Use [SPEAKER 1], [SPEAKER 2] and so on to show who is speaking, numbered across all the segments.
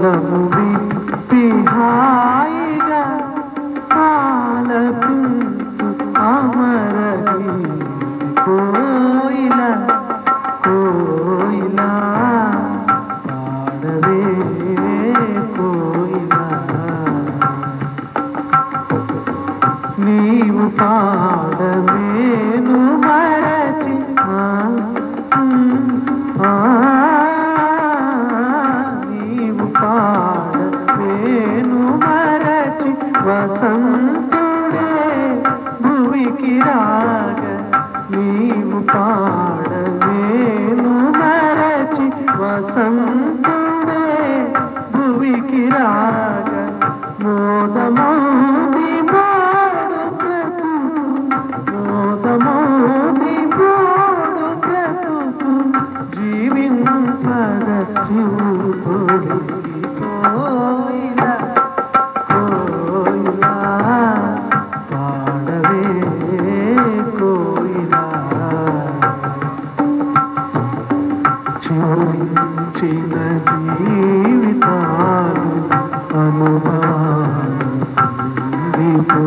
[SPEAKER 1] కలము విప్పి హాయిగా ఆలపించు అమర కోయిల కోయిల పాడవే కోయిల. నీవు పాడవేను మర వసంతుడే భూమికి రాగ నీవు పాడవేను మరచి వసంతుడే భూమికి రాగ మోదమా చివరించిన జీవితాలు అనుభవాలు నీతో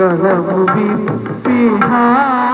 [SPEAKER 1] गरम भी पीहा